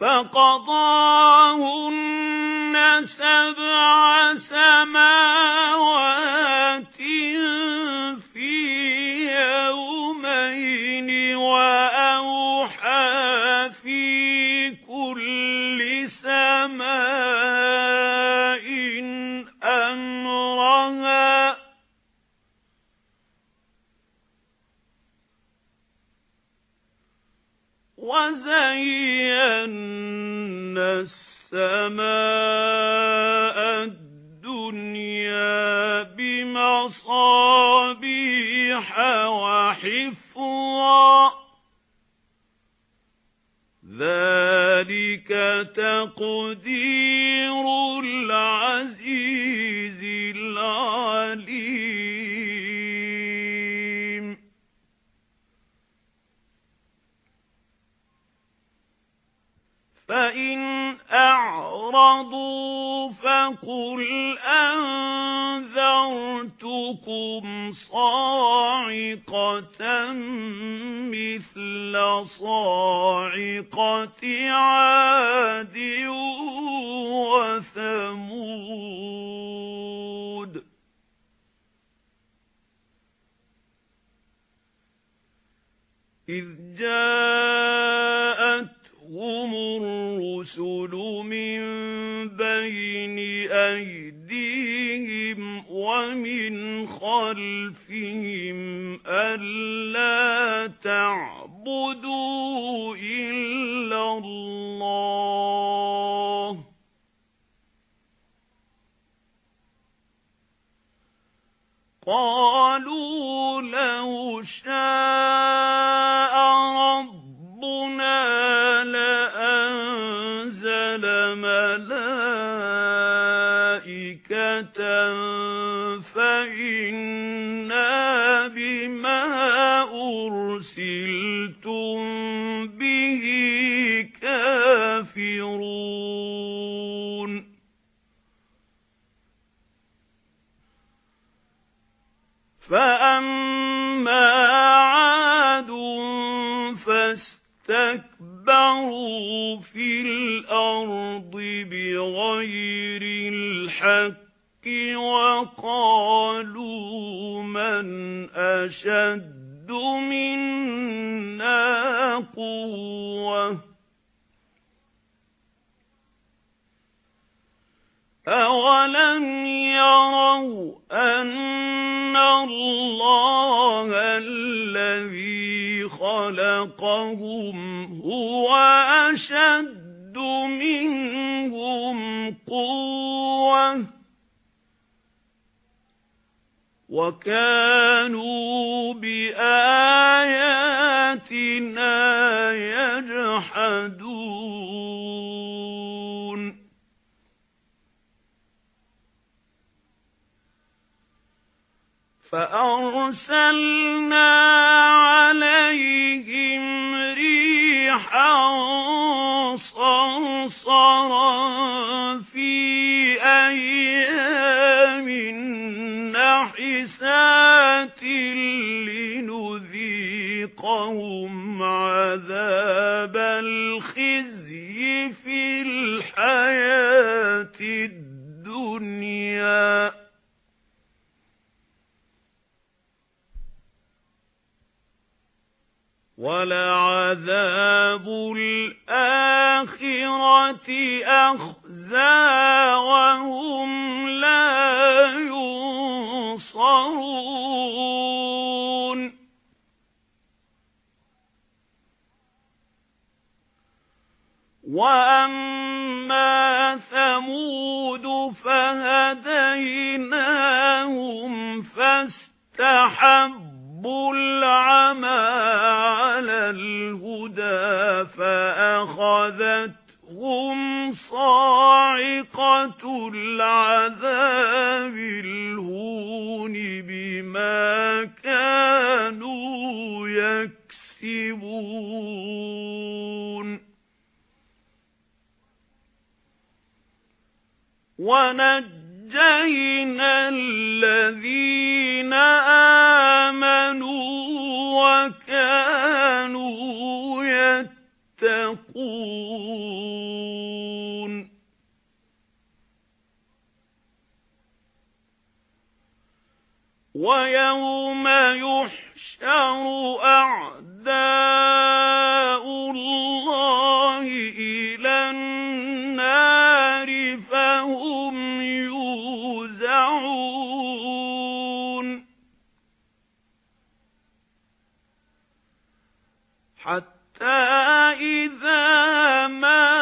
فَقَضَاهُنَّ سَبْعَ سَمَاوَاتٍ فِي يَوْمَيْنِ وَأَوْحَى فِي كُلِّ سَمَاءٍ أَمْرَهَا وَزَيَّنَّا السَّمَاءَ الدُّنْيَا بِمَصَابِيحَ وَحِفْظًا. ذَلِكَ تَقْدِيرُ الْعَزِيزِ الْعَلِيمِ. فَإِنْ أَعْرَضُوا فَقُلْ أَنذَرْتُكُمْ صَاعِقَةً مِثْلَ صَاعِقَةِ عَادٍ وَثَمُودَ. إِذْ جَاءَتْهُمُ أَلَّا تَعْبُدُوا إِلَّا اللَّهَ قَالُوا لَوْ شَاءَ رَبُّنَا لَأَنزَلَ مَلَائِكَةً فَإِنَّا بِمَا أُرْسِلْتُم بِهِ كَافِرُونَ. فَأَمَّا عَادٌ فَاسْتَكْبَرُوا فِي الْأَرْضِ بِغَيْرِ الْحَقِّ وَقَالُوا مَنْ أَشَدُّ مِنَّا قُوَّةً. أَوَلَمْ يَرَوْا أَنَّ اللَّهَ الَّذِي خَلَقَهُمْ هُوَ أَشَدُّ مِنْهُمْ قُوَّةً وَكَانُوا بِآيَاتِنَا يَجْحَدُونَ. فَأَرْسَلْنَا عَلَيْهِمْ رِيحًا صَرْصَرًا فِي أَيَّامٍ وَلَعَذَابُ الْآخِرَةِ أَخْزَى وَهُمْ لَا يُنصَرُونَ. وَأَمَّا ثَمُودُ فَهَدَيْنَاهُمْ فَاسْتَحَبُّوا الْعَمَى فَأَخَذَتْهُمْ صَاعِقَةُ الْعَذَابِ الْهُونِ بِمَا كَانُوا يَكْسِبُونَ. وَنَجَّيْنَا وَيَوْمَ يُحْشَرُ أَعْدَاءُ اللَّهِ إِلَى النَّارِ فَهُمْ يُوزَعُونَ. حَتَّى إِذَا مَا